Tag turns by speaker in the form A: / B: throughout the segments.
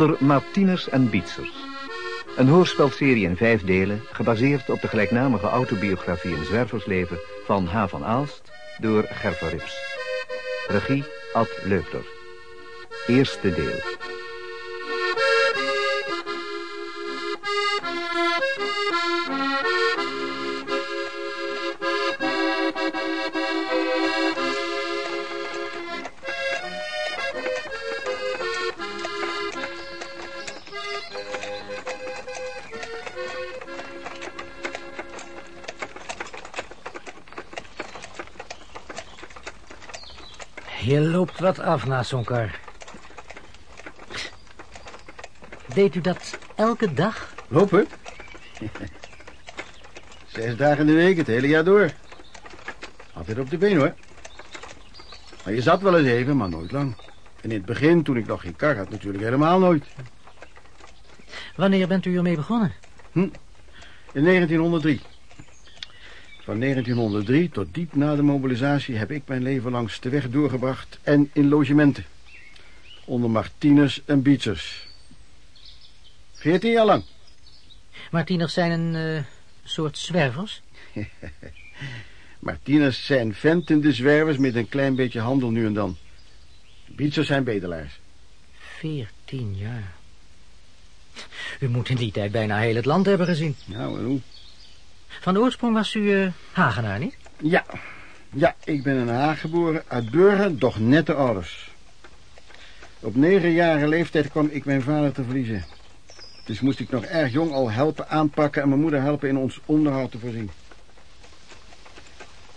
A: Onder Martiners en Bietzers. Een hoorspelserie in vijf delen, gebaseerd op de gelijknamige autobiografie in zwerversleven van H. van Aalst door Gerva Rips. Regie Ad Leupler. Eerste deel.
B: Wat af naast zo'n kar. Deed u dat elke dag?
C: Lopen? Zes dagen in de week, het hele jaar door. Altijd op de been, hoor. Maar je zat wel eens even, maar nooit lang. En in het begin, toen ik nog geen kar had, natuurlijk helemaal nooit.
B: Wanneer bent u ermee begonnen?
C: In 1903. Van 1903 tot diep na de mobilisatie heb ik mijn leven langs de weg doorgebracht en in logementen. Onder Martinez en Bietzers. Veertien jaar lang.
B: Martiners zijn een eh, soort zwervers.
C: Martinez zijn ventende zwervers met een klein beetje handel nu en dan. Bietzers zijn bedelaars.
B: Veertien jaar. U moet in die tijd bijna heel het land hebben gezien.
C: Nou, en hoe?
B: Van oorsprong was u eh, Hagenaar, niet?
C: Ja, ja, ik ben in Haag geboren, uit burger, doch nette ouders. Op negenjarige leeftijd kwam ik mijn vader te verliezen. Dus moest ik nog erg jong al helpen aanpakken en mijn moeder helpen in ons onderhoud te voorzien.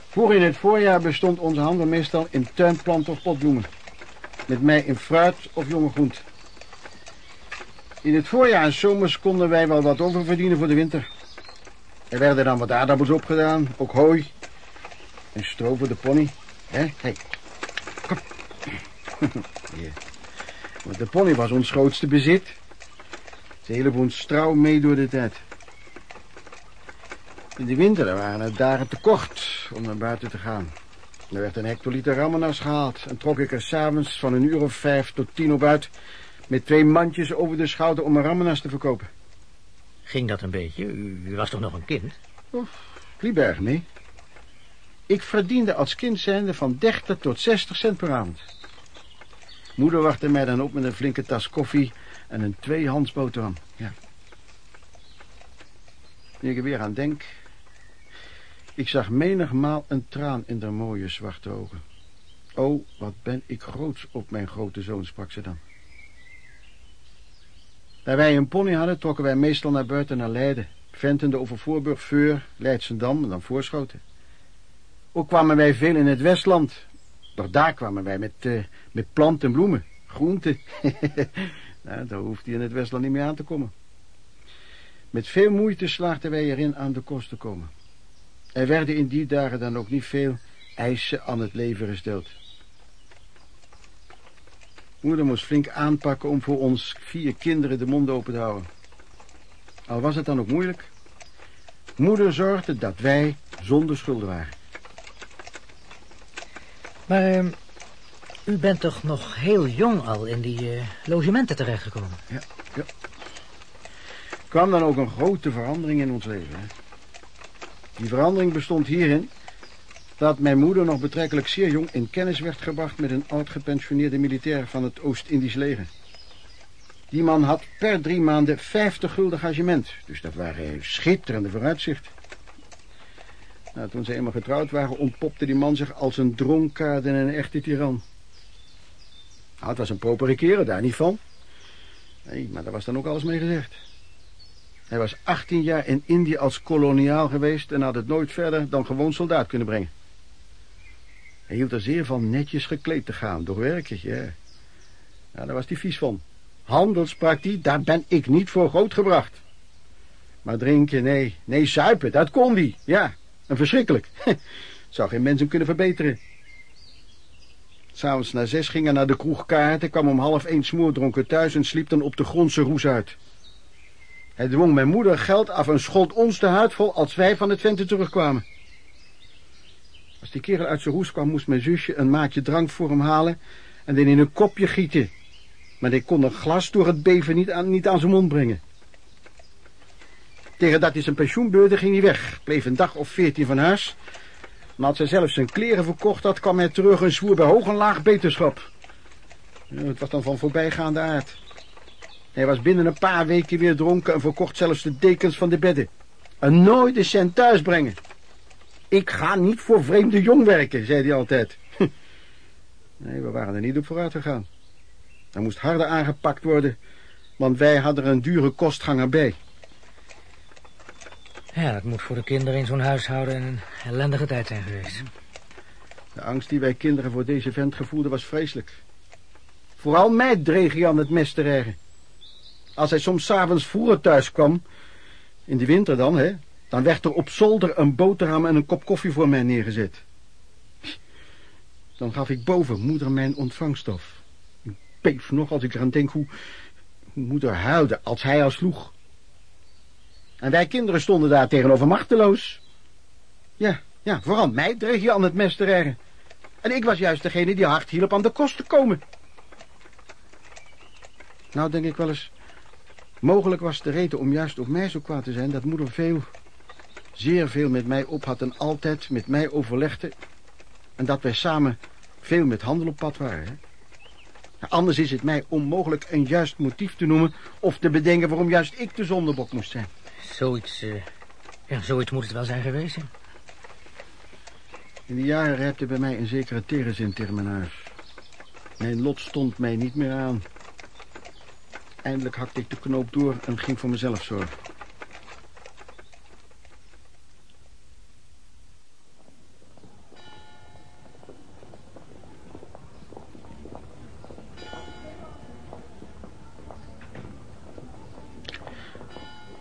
C: Voor in het voorjaar bestond onze handel meestal in tuinplanten of potbloemen. Met mij in fruit of jonge groente. In het voorjaar en zomers konden wij wel wat oververdienen voor de winter. Er werden dan wat aardappels opgedaan, ook hooi. En stro voor de pony. Hè? Hey. Kom. Want de pony was ons grootste bezit. Ze hele boel strouw mee door de tijd. In de winter waren het dagen te kort om naar buiten te gaan. Er werd een hectoliter rammenas gehaald en trok ik er s'avonds van een uur of vijf tot tien op uit... met twee mandjes over de schouder om een rammenas te verkopen.
B: Ging dat een beetje? U, was toch nog een kind?
C: Klieberg, nee. Ik verdiende als kind zijnde van 30 tot 60 cent per avond. Moeder wachtte mij dan op met een flinke tas koffie en een tweehands boterham. Ja. Nu ik er weer aan denk... Ik zag menigmaal een traan in haar mooie zwarte ogen. Oh, wat ben ik groots op mijn grote zoon, sprak ze dan. Daar wij een pony hadden, trokken wij meestal naar buiten naar Leiden. Ventende over Voorburg, Veur, Leidsendam en dan Voorschoten. Ook kwamen wij veel in het Westland. Doch daar kwamen wij met, uh, met planten en bloemen, groenten. nou, daar hoeft hij in het Westland niet meer aan te komen. Met veel moeite slaagden wij erin aan de kost te komen. Er werden in die dagen dan ook niet veel eisen aan het leven gesteld. Moeder moest flink aanpakken om voor ons vier kinderen de mond open te houden. Al was het dan ook moeilijk. Moeder zorgde dat wij zonder schulden waren.
B: Maar uh, u bent toch nog heel jong al in die uh, logementen terechtgekomen?
C: Ja, ja. kwam dan ook een grote verandering in ons leven. Hè? Die verandering bestond hierin dat mijn moeder nog betrekkelijk zeer jong in kennis werd gebracht met een oud gepensioneerde militair van het Oost-Indisch leger. Die man had per drie maanden 50 gulden engagement, dus dat waren schitterende vooruitzichten. Nou, toen ze eenmaal getrouwd waren, ontpopte die man zich als een dronkaard en een echte tiran. Nou, het was een propere kerel, daar niet van. Nee, maar daar was dan ook alles mee gezegd. Hij was 18 jaar in Indië als koloniaal geweest en had het nooit verder dan gewoon soldaat kunnen brengen. Hij hield er zeer van netjes gekleed te gaan, door werkjes, ja. Ja, daar was hij vies van. Handel, sprak daar ben ik niet voor grootgebracht. Maar drinken, nee, nee, zuipen, dat kon hij, ja. En verschrikkelijk. Zou geen mens hem kunnen verbeteren. S'avonds na zes ging hij naar de kroeg kaarten, kwam om half één smoordronken thuis en sliep dan op de grondse roes uit. Hij dwong mijn moeder geld af en schold ons de huid vol als wij van het venten terugkwamen. Als die kerel uit zijn hoes kwam, moest mijn zusje een maatje drank voor hem halen en dan in een kopje gieten. Maar ik kon een glas door het beven niet aan, niet aan zijn mond brengen. Tegen dat hij zijn pensioen beurde, ging hij weg. Bleef een dag of veertien van huis. Maar als hij zelf zijn kleren verkocht had, kwam hij terug en zwoer bij hoog en laag beterschap. Het was dan van voorbijgaande aard. Hij was binnen een paar weken weer dronken en verkocht zelfs de dekens van de bedden. En nooit een cent thuis brengen. Ik ga niet voor vreemde jong werken, zei hij altijd. Nee, we waren er niet op vooruit gegaan. Er moest harder aangepakt worden, want wij hadden er een dure kostganger bij.
B: Ja, dat moet voor de kinderen in zo'n huishouden een ellendige tijd zijn geweest.
C: De angst die wij kinderen voor deze vent gevoelden was vreselijk. Vooral mij dreeg hij aan het mes te rijgen. Als hij soms s'avonds vroeger thuis kwam, in de winter dan, hè, dan werd er op zolder een boterham en een kop koffie voor mij neergezet. Dan gaf ik boven moeder mijn ontvangstof. Ik beef nog als ik eraan denk hoe, moeder huilde als hij al sloeg. En wij kinderen stonden daar tegenover machteloos. Ja, ja, vooral mij dreeg je aan het mes te rijgen. En ik was juist degene die hard hielp aan de kost te komen. Nou denk ik wel eens, mogelijk was de reden om juist op mij zo kwaad te zijn... dat moeder veel, zeer veel met mij op had en altijd met mij overlegde... en dat wij samen veel met handel op pad waren. Hè? Nou, anders is het mij onmogelijk een juist motief te noemen... of te bedenken waarom juist ik de zondebok moest zijn.
B: Zoiets, uh, ja, zoiets moet het wel zijn geweest. Hè?
C: In die jaren repte bij mij een zekere tegenzin tegen mijn huis. Mijn lot stond mij niet meer aan. Eindelijk hakte ik de knoop door en ging voor mezelf zorgen.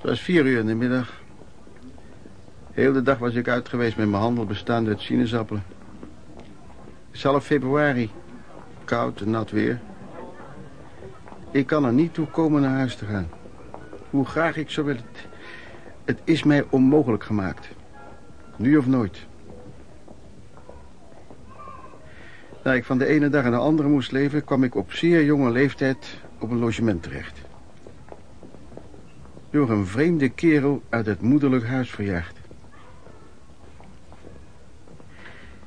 C: Het was vier uur in de middag. Heel de dag was ik uit geweest met mijn handel bestaande uit sinaasappelen. Het is half februari. Koud en nat weer. Ik kan er niet toe komen naar huis te gaan. Hoe graag ik zou willen... Het is mij onmogelijk gemaakt. Nu of nooit. Na ik van de ene dag naar de andere moest leven... kwam ik op zeer jonge leeftijd op een logement terecht. Door een vreemde kerel uit het moederlijk huis verjaagd.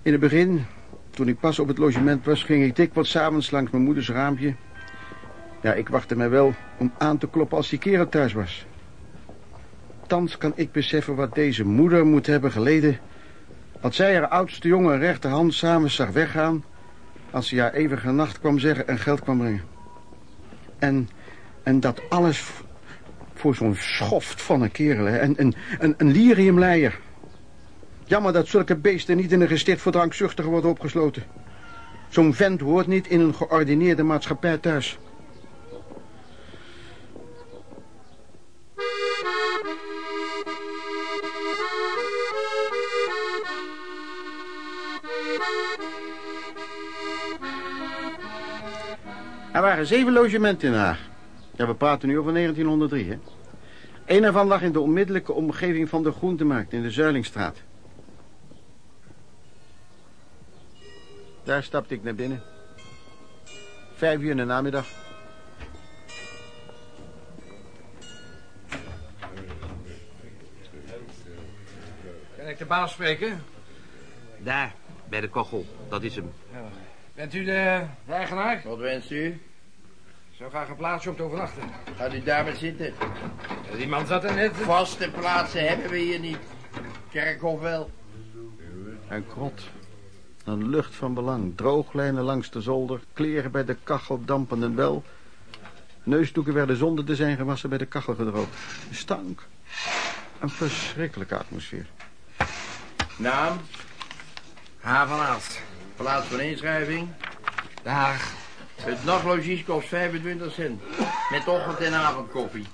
C: In het begin, toen ik pas op het logement was... ging ik dikwijls s'avonds langs mijn moeders raampje... Ja, ik wachtte mij wel om aan te kloppen als die kerel thuis was. Thans kan ik beseffen wat deze moeder moet hebben geleden... als zij haar oudste jongen rechterhand samen zag weggaan... als ze haar eeuwige nacht kwam zeggen en geld kwam brengen. En, en dat alles voor zo'n schoft van een kerel, hè? En, en, een, een lyriumleier. Jammer dat zulke beesten niet in een gesticht voor drankzuchtigen worden opgesloten. Zo'n vent hoort niet in een geordineerde maatschappij thuis. Er waren zeven logementen in Haag. Ja, we praten nu over 1903, hè. Een ervan lag in de onmiddellijke omgeving van de groentemarkt in de Zuilingstraat. Daar stapte ik naar binnen. Vijf uur in de namiddag.
D: Kan ik de baas spreken?
E: Daar, bij de kachel. Dat is hem.
D: Ja. Bent u de, de eigenaar?
F: Wat wenst u?
D: Ik zou graag een plaatsje om te overnachten.
F: Gaat u daar maar zitten.
D: Die man zat er net.
F: Vaste plaatsen hebben we hier niet. Kerkhof wel.
C: Een krot. Een lucht van belang. Drooglijnen langs de zolder. Kleren bij de kachel dampenden wel. Neusdoeken werden zonder te zijn gewassen bij de kachel gedroogd. Stank. Een verschrikkelijke atmosfeer.
F: Naam?
D: H. van Aalst.
F: Plaats van inschrijving?
D: De Haag.
F: Het nachtlogies kost 25 cent. Met ochtend- en avondkoffie.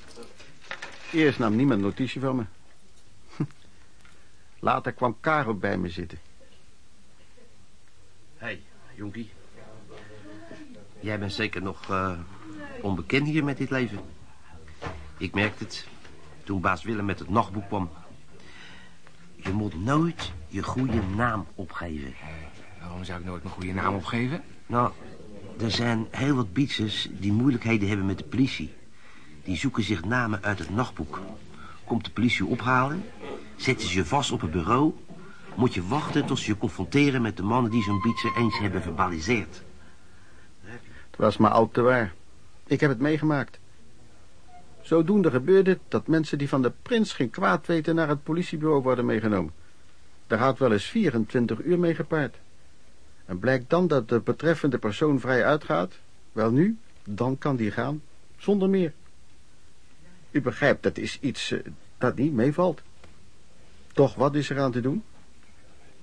C: Eerst nam niemand notitie van me. Later kwam Karel bij me zitten.
E: Hé, hey, jonkie. Jij bent zeker nog uh, onbekend hier met dit leven. Ik merkte het toen baas Willem met het nachtboek kwam. Je moet nooit je goede naam opgeven.
D: Waarom zou ik nooit mijn goede naam opgeven?
E: Nou, er zijn heel wat bietsers die moeilijkheden hebben met de politie. Die zoeken zich namen uit het nachtboek. Komt de politie ophalen, zetten ze je vast op het bureau... moet je wachten tot ze je confronteren met de mannen die zo'n bietser eens hebben verbaliseerd.
C: Het was maar al te waar. Ik heb het meegemaakt. Zodoende gebeurde het dat mensen die van de prins geen kwaad weten... naar het politiebureau worden meegenomen. Daar gaat wel eens 24 uur mee gepaard. En blijkt dan dat de betreffende persoon vrij uitgaat... wel nu, dan kan die gaan, zonder meer. U begrijpt, dat is iets eh, dat niet meevalt. Toch, wat is er aan te doen?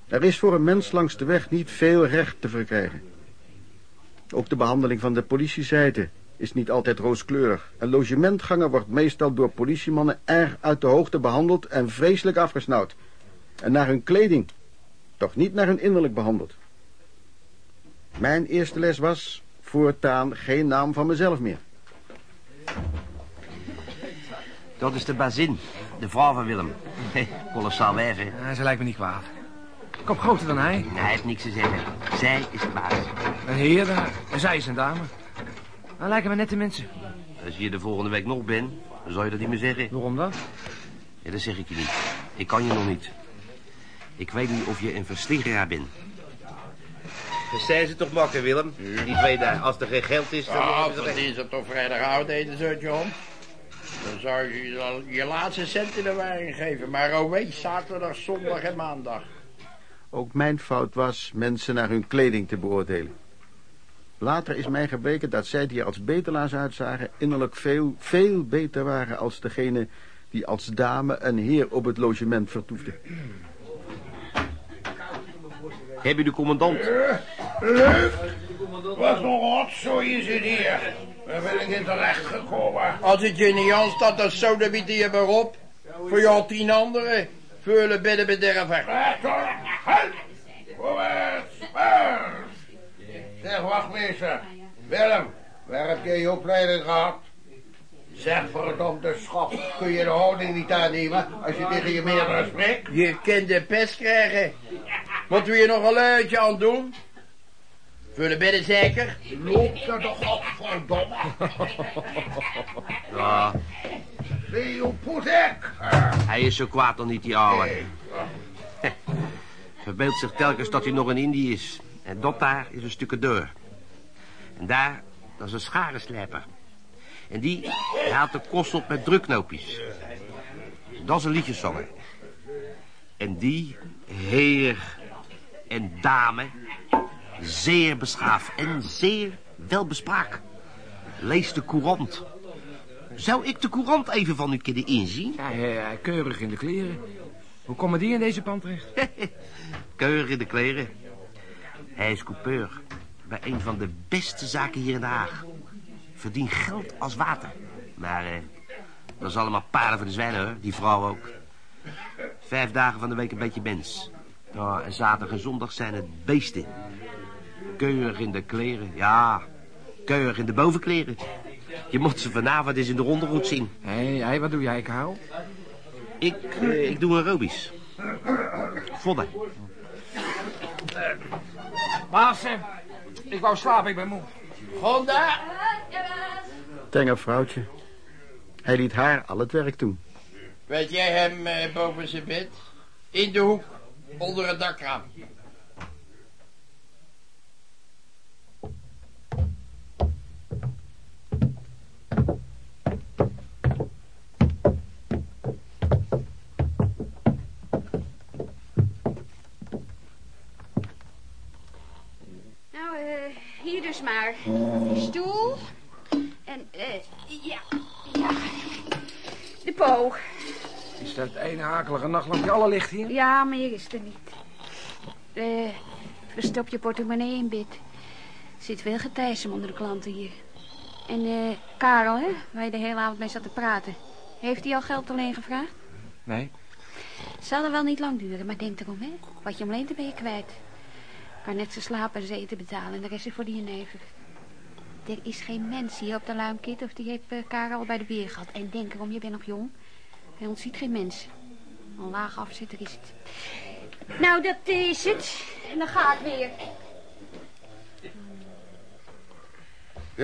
C: Er is voor een mens langs de weg niet veel recht te verkrijgen. Ook de behandeling van de politiezijde is niet altijd rooskleurig. Een logementganger wordt meestal door politiemannen erg uit de hoogte behandeld en vreselijk afgesnauwd. En naar hun kleding, toch niet naar hun innerlijk behandeld. Mijn eerste les was voortaan geen naam van mezelf meer.
E: Dat is de bazin, de vrouw van Willem. Kolossaal wijf, hè?
D: Ja, ze lijkt me niet kwaad. Kop groter dan hij.
E: Nee, hij heeft niks te zeggen. Zij is de baas.
D: Een heer en zij is een dame. Dan lijken me nette mensen.
E: Als je de volgende week nog bent, dan zal je dat niet meer zeggen.
D: Waarom dan?
E: Ja, dat zeg ik je niet. Ik kan je nog niet. Ik weet niet of je een versliggeraar bent. Dus zijn ze toch makkelijk, Willem? Die twee daar. Als er geen geld is, dan...
G: Ja, verdienen ze toch vrijdagavond eten zo, John. Dan zou je je, je laatste centen erbij geven. Maar oh weet, zaterdag, zondag en maandag.
C: Ook mijn fout was mensen naar hun kleding te beoordelen. Later is mij gebleken dat zij die er als betelaars uitzagen... innerlijk veel, veel beter waren als degene die als dame een heer op het logement vertoefde.
E: Heb je de commandant?
H: Wat een rotzooi is het hier. Waar ben ik in terecht gekomen?
G: Als het je niet aanstaat, dan bieden je maar op. Voor jou tien anderen. Veulen bidden bederven.
H: Marsch. Zeg, wachtmeester. Willem, waar heb je je opleiding gehad? Zeg, verdomde schop, kun je de houding niet aannemen als je tegen je meerdere spreekt?
G: Je kunt de pest krijgen. Moeten we je nog een luidje aan doen? Vullen bidden zeker?
H: Loopt er toch op, verdomme.
E: Ja,
H: Leo Poetek.
E: hij is zo kwaad dan niet, die ouwe. Verbeeldt zich telkens dat hij nog in Indië is. En dat daar is een stukje deur. En daar, dat is een scharenslijper. En die haalt de kost op met drukknoopjes. Dat is een liedjeszanger. En die, heer en dame, zeer beschaafd en zeer welbespraak. Lees de courant. Zou ik de courant even van u kunnen inzien?
D: Ja, keurig in de kleren. Hoe komen die in deze pand terecht?
E: Keurig in de kleren. Hij is coupeur bij een van de beste zaken hier in Den Haag. Verdient geld als water. Maar eh, dat is allemaal paarden voor de zwijnen, hoor. Die vrouw ook. Vijf dagen van de week een beetje mens. Ja, en zaterdag en zondag zijn het beesten. Keurig in de kleren, ja. Keurig in de bovenkleren. Je moet ze vanavond eens in de ondergoed zien.
D: Hé, hey, hey, wat doe jij, Karel?
E: Ik, eh, ik doe een aerobisch. Vodden.
D: Baas, eh, ik wou slapen, ik ben moe.
G: Gonda?
C: Tenger vrouwtje. Hij liet haar al het werk doen.
G: Weet jij hem eh, boven zijn bed? In de hoek, onder het dakraam.
I: Nou, eh, hier dus maar. Die stoel. En, eh, ja, ja. De po.
D: Is dat ene akelige nachtlampje alle licht hier?
I: Ja, meer is er niet. Eh, verstop je portemonnee in bid. Er zit veel getijsem onder de klanten hier. En, eh, Karel, hè, waar je de hele avond mee zat te praten. Heeft hij al geld alleen gevraagd?
D: Nee.
I: Zal er wel niet lang duren, maar denk erom, hè. Wat je hem leent, dan ben je kwijt. Kan net zijn slapen en zijn eten betalen en de rest is voor die jenever. Er is geen mens hier op de luimkit of die heeft eh, Karel bij de beer gehad. En denk erom, je bent nog jong. Hij ontziet geen mens. Een laag afzitter is het. Nou, dat is het. En dan ga ik weer.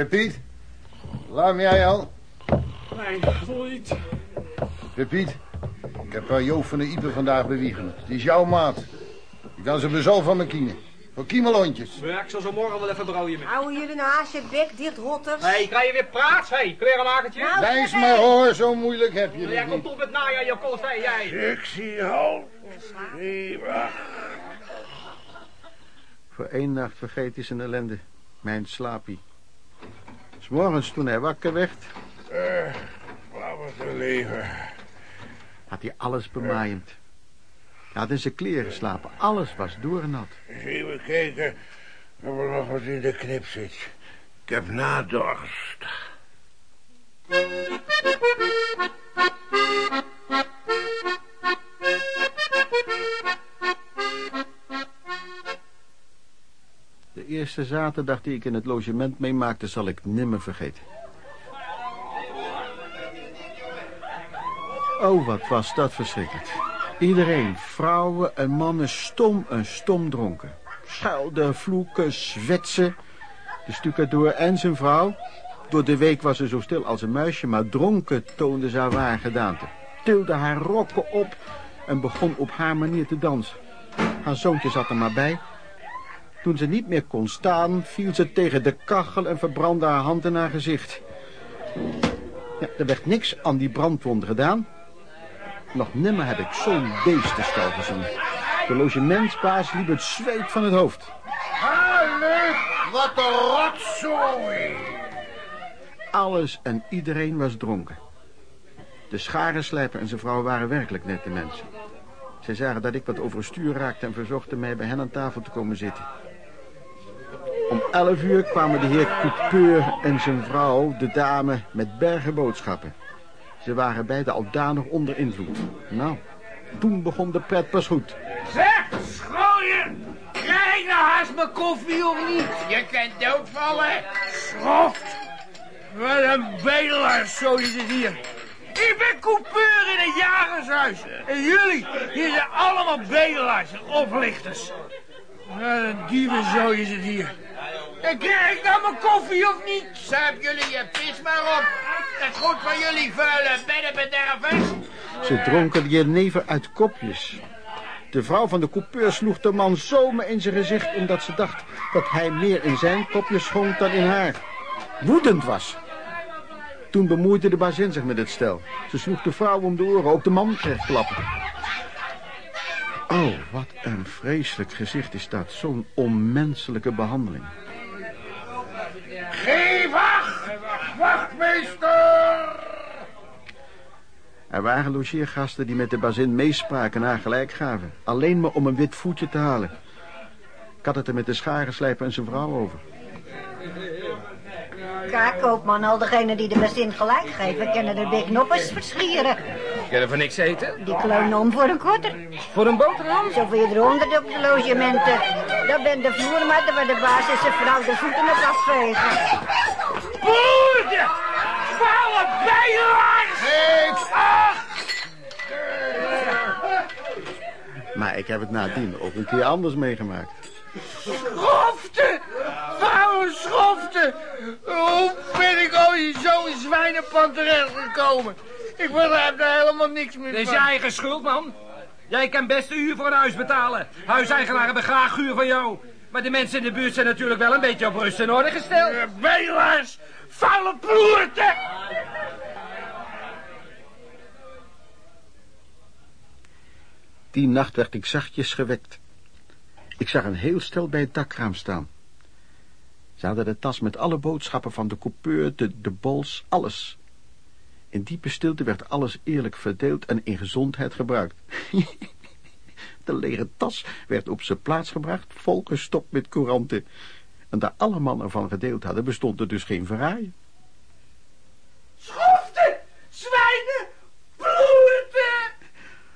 J: Piet? Laat jij al?
D: Nee, voel niet.
J: Piet? Ik heb uh, Joop van de Ieper vandaag bewiegend. Die is jouw maat. Je kan ze bezal van me kiezen. Voor kiemelhondjes.
D: Ja, ik zal zo morgen wel even brouwen met.
K: Houden jullie nou haast je bek dicht, rotters?
D: Hé, hey, krijg je weer praat, hé, hey, klerenmakertje?
K: Nou,
J: Wijs maar hoor, zo moeilijk heb je
D: Jij
J: het
D: komt
J: niet.
D: op het najaar, je kost, hé, jij.
F: Ik zie hout. Eva.
C: Voor één nacht vergeet hij zijn ellende. Mijn slapie. S morgens toen hij wakker werd,
F: Eh, laat me te leven.
C: had hij alles bemaaiend. Hij had in zijn kleren geslapen. Alles was doornat.
F: Even kijken of er nog wat in de knip zit. Ik heb nadorst.
C: De eerste zaterdag die ik in het logement meemaakte, zal ik nimmer vergeten. Oh, wat was dat verschrikkelijk. Iedereen, vrouwen en mannen, stom en stom dronken. Schelden, vloeken, zwetsen. De stucadoor en zijn vrouw. Door de week was ze zo stil als een muisje, maar dronken toonde ze haar ware gedaante. Tilde haar rokken op en begon op haar manier te dansen. Haar zoontje zat er maar bij, toen ze niet meer kon staan, viel ze tegen de kachel en verbrandde haar hand en haar gezicht. Ja, er werd niks aan die brandwond gedaan. Nog nimmer heb ik zo'n beestenstal gezien. De logementsbaas liep het zweet van het hoofd.
F: Hallo, wat een rotzooi.
C: Alles en iedereen was dronken. De scharenslijper en zijn vrouw waren werkelijk nette mensen. Zij zagen dat ik wat overstuur raakte en verzochten mij bij hen aan tafel te komen zitten. Om elf uur kwamen de heer Coupeur en zijn vrouw, de dame, met bergen boodschappen. Ze waren beide al danig onder invloed. Nou, toen begon de pret pas goed.
F: Zeg, schooien. Krijg nou haast mijn koffie of niet? Je kunt doodvallen. Schroft. Wat een bedelaar, zo is het hier. Ik ben coupeur in het jagershuis. En jullie, hier zijn allemaal bedelaars en oplichters. Wat een dieven, zo is het hier. En krijg ik nou mijn koffie of niet? Zuip jullie je vis maar op. Het goed van jullie vuile beddenbedervers.
C: Ze dronken jenever uit kopjes. De vrouw van de coupeur sloeg de man zomaar in zijn gezicht... omdat ze dacht dat hij meer in zijn kopje schonk dan in haar. Woedend was. Toen bemoeide de bazin zich met het stel. Ze sloeg de vrouw om de oren, ook de man kreeg klappen. Oh, wat een vreselijk gezicht is dat. Zo'n onmenselijke behandeling.
F: Geef acht, wachtmeester!
C: Er waren logeergasten die met de bazin meespraken en haar gelijk gaven. Alleen maar om een wit voetje te halen. Ik had het er met de scharenslijper en zijn vrouw over.
K: Kijk, koopman, al degenen die de bazin gelijk geven, kennen de big noppers verschieren.
D: Er van niks eten?
K: Die kleunen om voor een korter.
D: Voor een boterham?
K: Zoveel er honderd op de logementen. Dat ben de vloermatten waar de baas en zijn vrouw de voeten op afvegen.
F: Boerde! Vuile bijlaars! Acht!
C: Maar ik heb het nadien ook een keer anders meegemaakt.
F: Schofte! Vuile schofte! Hoe ben ik ooit in zo'n zwijnenpan terechtgekomen? Ik begrijp daar helemaal niks meer
D: Dat is
F: van.
D: je eigen schuld, man. Jij kan best de huur voor een huis betalen. Huiseigenaren hebben graag huur van jou. Maar de mensen in de buurt zijn natuurlijk wel een beetje op rust en orde gesteld.
F: Eh, Bedelaars! Vuile ploerten!
C: Die nacht werd ik zachtjes gewekt. Ik zag een heel stel bij het dakraam staan. Ze hadden de tas met alle boodschappen van de coupeur, de, de bols, alles. In diepe stilte werd alles eerlijk verdeeld en in gezondheid gebruikt. De lege tas werd op zijn plaats gebracht, volgestopt met couranten. En daar alle mannen van gedeeld hadden, bestond er dus geen verraaien.
F: Schofte! Zwijnen! Ploerten!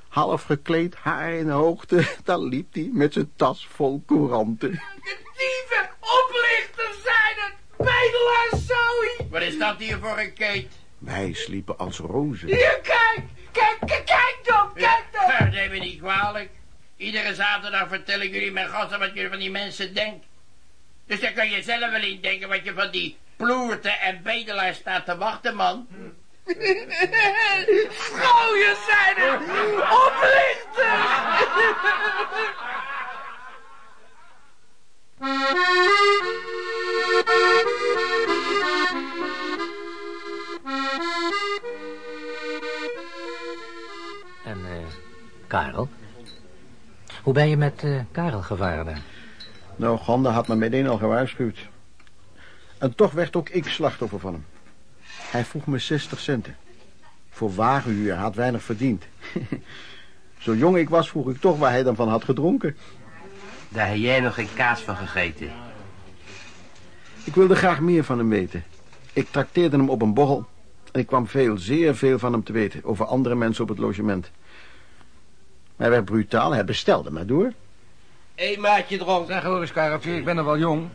C: Half gekleed, haar in de hoogte, daar liep hij met zijn tas vol couranten.
F: De dieven, oplichters zijn het! Bedelaars, zoie!
E: Wat is dat hier voor een keet?
C: Wij sliepen als rozen.
F: Hier, kijk! Kijk, kijk, kijk dan! Kijk dan!
J: neem me niet kwalijk. Iedere zaterdag vertel ik jullie mijn gasten wat jullie van die mensen denkt. Dus dan kan je zelf wel indenken wat je van die ploerten en bedelaars staat te wachten, man.
F: Schooien zijn er! Oplichters!
B: Karel? Hoe ben je met eh, Karel gevaren?
C: Nou, Ganda had me meteen al gewaarschuwd. En toch werd ook ik slachtoffer van hem. Hij vroeg me 60 centen. Voor wagenhuur had weinig verdiend. Zo jong ik was, vroeg ik toch waar hij dan van had gedronken.
E: Daar heb jij nog geen kaas van gegeten.
C: Ik wilde graag meer van hem weten. Ik trakteerde hem op een borrel. En ik kwam veel, zeer veel van hem te weten over andere mensen op het logement. Hij werd brutaal, hij bestelde maar door.
E: Hé, maatje dronk.
D: Zeg hoor eens, Kareltje, ik ben nog wel jong.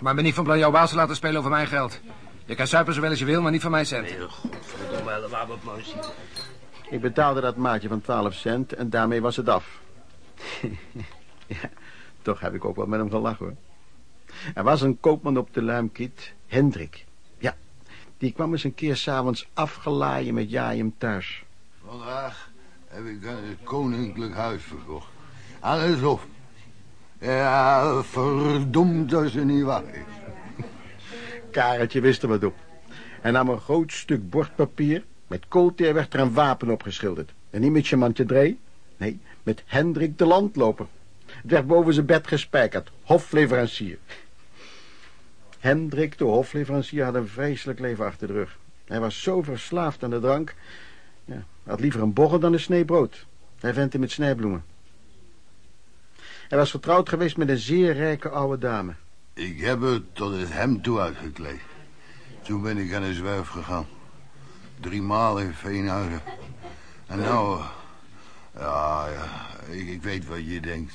D: Maar ik ben niet van plan jouw baas te laten spelen over mijn geld. Je kan suipen zowel als je wil, maar niet van mijn cent.
E: Nee, godverdomme, wat man zien.
C: Ik betaalde dat maatje van 12 cent en daarmee was het af. ja, toch heb ik ook wel met hem gelachen hoor. Er was een koopman op de Luimkiet, Hendrik. Ja, die kwam eens een keer s'avonds afgelaaien met jaaien thuis.
J: Vandaag heb ik een koninklijk huis verkocht. Aan het. Ja, verdomd als het niet waar is.
C: Kareltje wist er wat op. Hij nam een groot stuk bordpapier. Met koolteer werd er een wapen opgeschilderd. En niet met Chamantje Dree. Nee, met Hendrik de Landloper. Het werd boven zijn bed gespijkerd. Hofleverancier. Hendrik de hofleverancier had een vreselijk leven achter de rug. Hij was zo verslaafd aan de drank. Had liever een borrel dan een snee brood. Hij ventte met snijbloemen. Hij was vertrouwd geweest met een zeer rijke oude dame.
J: Ik heb het tot het hem toe uitgekleed. Toen ben ik aan de zwerf gegaan. Drie maal in Veenhuizen. En nou... eh, Ja, ja, ik, ik weet wat je denkt.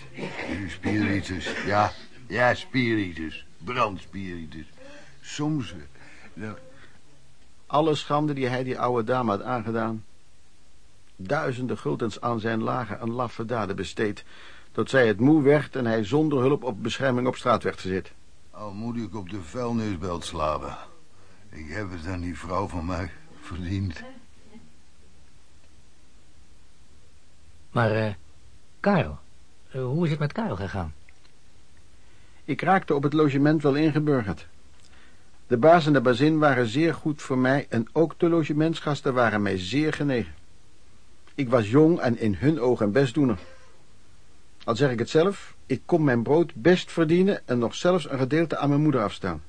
J: Spiritus, ja. Ja, spiritus. Brandspiritus. Soms... eh, dan-
C: Alle schande die hij die oude dame had aangedaan. Duizenden guldens aan zijn lage en laffe daden besteed. Tot zij het moe werd en hij zonder hulp op bescherming op straat werd gezet.
J: Al moet ik op de vuilnisbelt slapen. Ik heb het aan die vrouw van mij verdiend.
B: Maar, eh, Karel, eh, hoe is het met Karel gegaan?
C: Ik raakte op het logement wel ingeburgerd. De baas en de bazin waren zeer goed voor mij en ook de logementsgasten waren mij zeer genegen. Ik was jong en in hun ogen een bestdoener. Al zeg ik het zelf, ik kon mijn brood best verdienen en nog zelfs een gedeelte aan mijn moeder afstaan.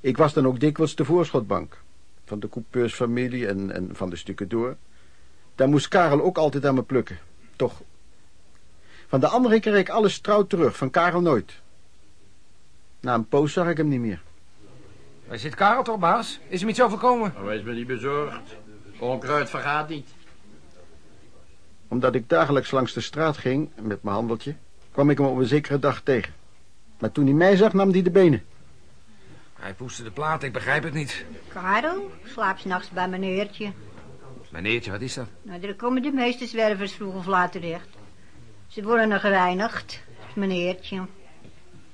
C: Ik was dan ook dikwijls de voorschotbank. Van de coupeursfamilie en, en van de stukken door. Daar moest Karel ook altijd aan me plukken. Toch. Van de andere kreeg ik alles trouw terug, van Karel nooit. Na een poos zag ik hem niet meer.
D: Waar zit Karel toch, baas? Is hem iets overkomen?
H: Maar wees me niet bezorgd. Onkruid vergaat niet.
C: Omdat ik dagelijks langs de straat ging, met mijn handeltje, kwam ik hem op een zekere dag tegen. Maar toen hij mij zag, nam hij de benen.
D: Hij poeste de plaat, ik begrijp het niet.
K: Karel, slaap s'nachts bij meneertje.
D: Meneertje, wat is dat?
K: Nou, daar komen de meeste zwervers vroeg of laat terecht. Ze worden er gereinigd, meneertje.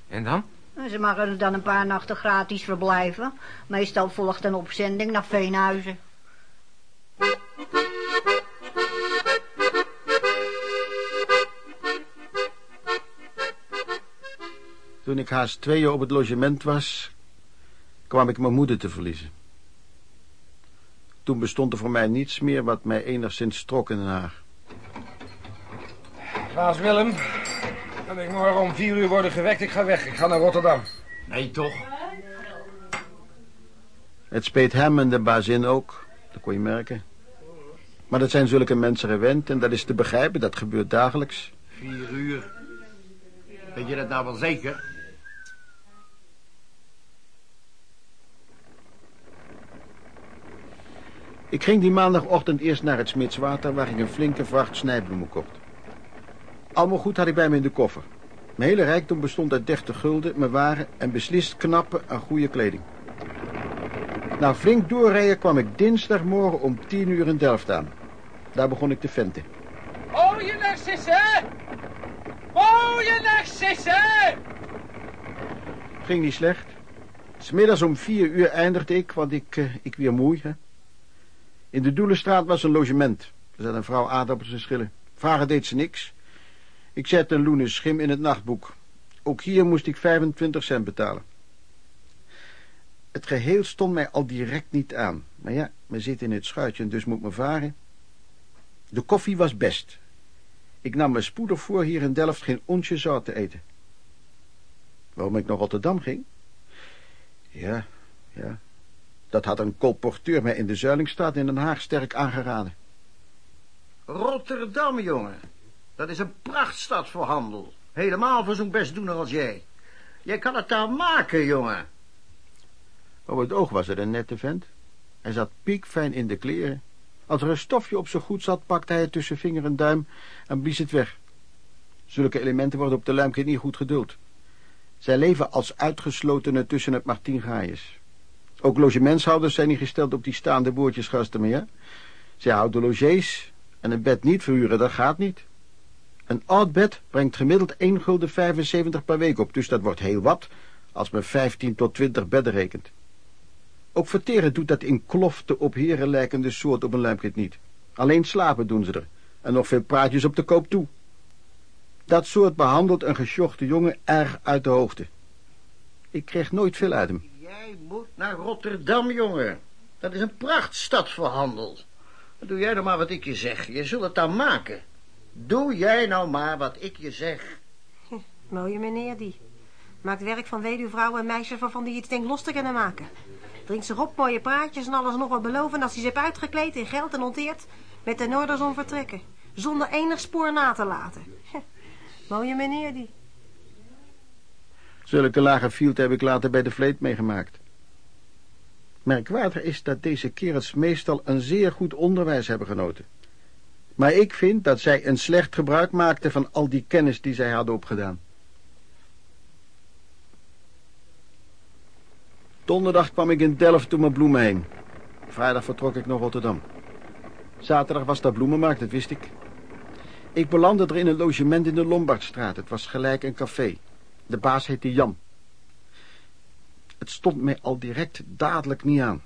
D: En dan?
K: En Ze mogen er dan een paar nachten gratis verblijven. Meestal volgt een opzending naar Veenhuizen.
C: Toen ik haast twee jaar op het logement was, kwam ik mijn moeder te verliezen. Toen bestond er voor mij niets meer wat mij enigszins trok in Den Haag.
D: Baas Willem, kan ik morgen om vier uur worden gewekt? Ik ga weg, ik ga naar Rotterdam.
H: Nee, toch?
C: Het speet hem en de bazin ook, dat kon je merken. Maar dat zijn zulke mensen gewend en dat is te begrijpen, dat gebeurt dagelijks.
H: Vier uur. Weet je dat nou wel zeker?
C: Ik ging die maandagochtend eerst naar het Smitswater, waar ik een flinke vracht snijbloemen kocht. Allemaal goed had ik bij me in de koffer. Mijn hele rijkdom bestond uit 30 gulden, mijn waren en beslist knappe en goede kleding. Na flink doorrijden kwam ik dinsdagmorgen om 10 uur in Delft aan. Daar begon ik te venten.
F: Oh, je Narcissen! Mooie Narcissen!
C: Ging niet slecht. Smiddags om vier uur eindigde ik, want ik, eh, ik weer moei. Hè. In de Doelenstraat was een logement. Er zat een vrouw aardappels en schillen. Vragen deed ze niks. Ik zette een loene schim in het nachtboek. Ook hier moest ik 25 cent betalen. Het geheel stond mij al direct niet aan. Maar ja, we zitten in het schuitje en dus moet me varen. De koffie was best. Ik nam me spoedig voor hier in Delft geen onsje zout te eten. Waarom ik naar Rotterdam ging? Ja, ja. Dat had een colporteur mij in de Zuilingstraat in Den Haag sterk aangeraden.
H: Rotterdam, jongen. Dat is een prachtstad voor handel. Helemaal voor zo'n bestdoener als jij. Jij kan het daar maken, jongen.
C: Op het oog was het een nette vent. Hij zat piekfijn in de kleren. Als er een stofje op zijn goed zat, pakte hij het tussen vinger en duim en blies het weg. Zulke elementen worden op de luimkit niet goed geduld. Zij leven als uitgeslotenen tussen het Martiengaaiers. Ook logementshouders zijn niet gesteld op die staande woordjesgasten meer. Zij houden logies en een bed niet verhuren, dat gaat niet. Een oud bed brengt gemiddeld 1 gulden 75 per week op, dus dat wordt heel wat als men 15 tot 20 bedden rekent. Ook verteren doet dat in klofte op heren lijkende soort op een luimkit niet. Alleen slapen doen ze er, en nog veel praatjes op de koop toe. Dat soort behandelt een gesjochte jongen erg uit de hoogte. Ik kreeg nooit veel uit hem.
H: Jij moet naar Rotterdam, jongen. Dat is een prachtstad voor handel. Doe jij nou maar wat ik je zeg. Je zult het dan maken. Doe jij nou maar wat ik je zeg.
L: Mooie meneer die. Maakt werk van weduwvrouwen en meisjes waarvan die iets denkt los te kunnen maken. Drinkt zich op, mooie praatjes en alles nog wat beloven... als hij zich heeft uitgekleed in geld en onteerd... met de orders om vertrekken. Zonder enig spoor na te laten. Mooie meneer die.
C: Zulke lage field heb ik later bij de vleet meegemaakt. Merkwaardig is dat deze kerels meestal een zeer goed onderwijs hebben genoten. Maar ik vind dat zij een slecht gebruik maakten van al die kennis die zij hadden opgedaan. Donderdag kwam ik in Delft door mijn bloemen heen. Vrijdag vertrok ik naar Rotterdam. Zaterdag was daar bloemenmarkt, dat wist ik. Ik belandde er in een logement in de Lombardstraat. Het was gelijk een café. De baas heette Jan. Het stond mij al direct dadelijk niet aan.